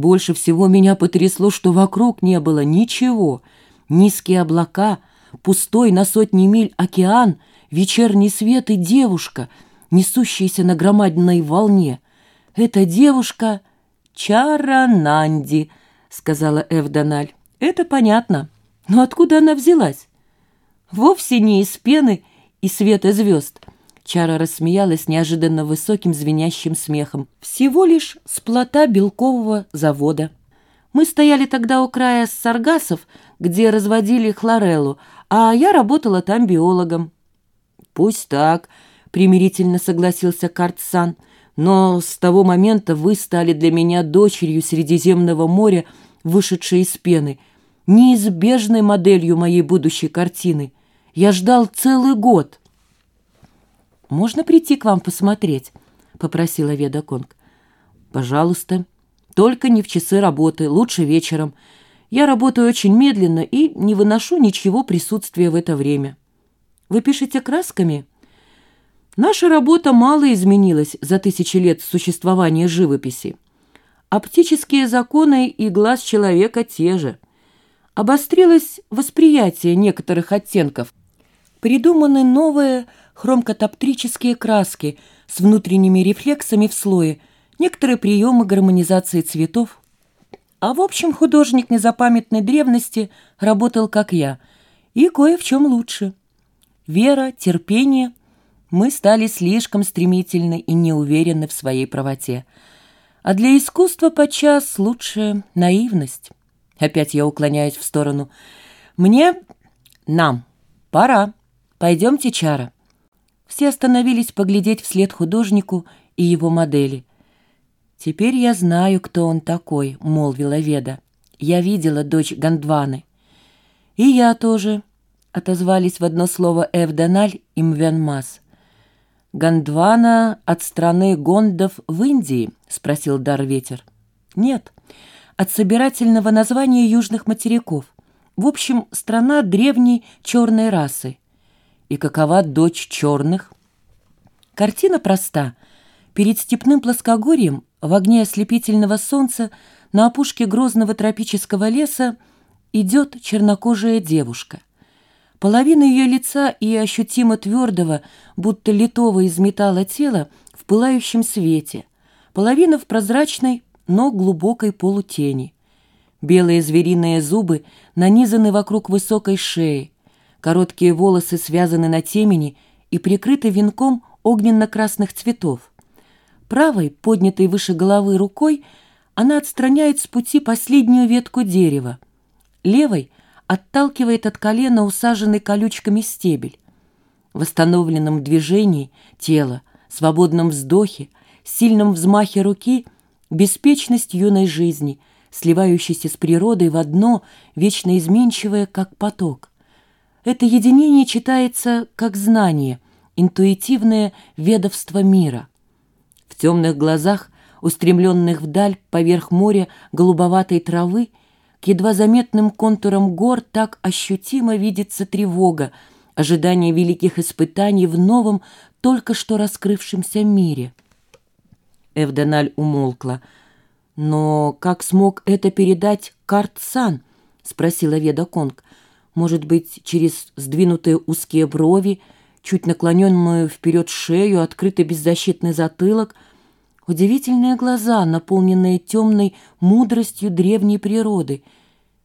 Больше всего меня потрясло, что вокруг не было ничего. Низкие облака, пустой на сотни миль океан, вечерний свет и девушка, несущаяся на громадной волне. Эта девушка — Чарананди, — сказала Эвдональ. Это понятно. Но откуда она взялась? Вовсе не из пены и света звезд. Чара рассмеялась неожиданно высоким звенящим смехом. Всего лишь с плота белкового завода. Мы стояли тогда у края саргасов, где разводили хлореллу, а я работала там биологом. «Пусть так», — примирительно согласился Картсан, «но с того момента вы стали для меня дочерью Средиземного моря, вышедшей из пены, неизбежной моделью моей будущей картины. Я ждал целый год». «Можно прийти к вам посмотреть?» — попросила Веда Конг. «Пожалуйста. Только не в часы работы, лучше вечером. Я работаю очень медленно и не выношу ничего присутствия в это время». «Вы пишете красками?» «Наша работа мало изменилась за тысячи лет существования живописи. Оптические законы и глаз человека те же. Обострилось восприятие некоторых оттенков. Придуманы новые хромкотоптрические краски с внутренними рефлексами в слое, некоторые приемы гармонизации цветов. А в общем художник незапамятной древности работал как я, и кое в чем лучше. Вера, терпение. Мы стали слишком стремительны и неуверенны в своей правоте. А для искусства подчас лучше наивность. Опять я уклоняюсь в сторону. Мне, нам, пора. Пойдемте, Чара. Все остановились поглядеть вслед художнику и его модели. «Теперь я знаю, кто он такой», — молвила Веда. «Я видела дочь Гандваны». «И я тоже», — отозвались в одно слово Эвдональ и Мвенмас. «Гондвана от страны гондов в Индии?» — спросил Дарветер. «Нет, от собирательного названия южных материков. В общем, страна древней черной расы. И какова дочь черных? Картина проста. Перед степным плоскогорьем, в огне ослепительного солнца, на опушке грозного тропического леса идет чернокожая девушка. Половина ее лица и ощутимо твердого, будто литого из металла тела в пылающем свете, половина в прозрачной, но глубокой полутени. Белые звериные зубы нанизаны вокруг высокой шеи, Короткие волосы связаны на темени и прикрыты венком огненно-красных цветов. Правой, поднятой выше головы рукой, она отстраняет с пути последнюю ветку дерева. Левой отталкивает от колена усаженный колючками стебель. В восстановленном движении тела, свободном вздохе, сильном взмахе руки беспечность юной жизни, сливающейся с природой в одно, вечно изменчивое, как поток. Это единение читается как знание, интуитивное ведовство мира. В темных глазах, устремленных вдаль поверх моря голубоватой травы, к едва заметным контурам гор так ощутимо видится тревога, ожидание великих испытаний в новом, только что раскрывшемся мире. Эвденаль умолкла. «Но как смог это передать Картсан?» — спросила Веда Конг может быть, через сдвинутые узкие брови, чуть наклоненную вперед шею, открытый беззащитный затылок, удивительные глаза, наполненные темной мудростью древней природы —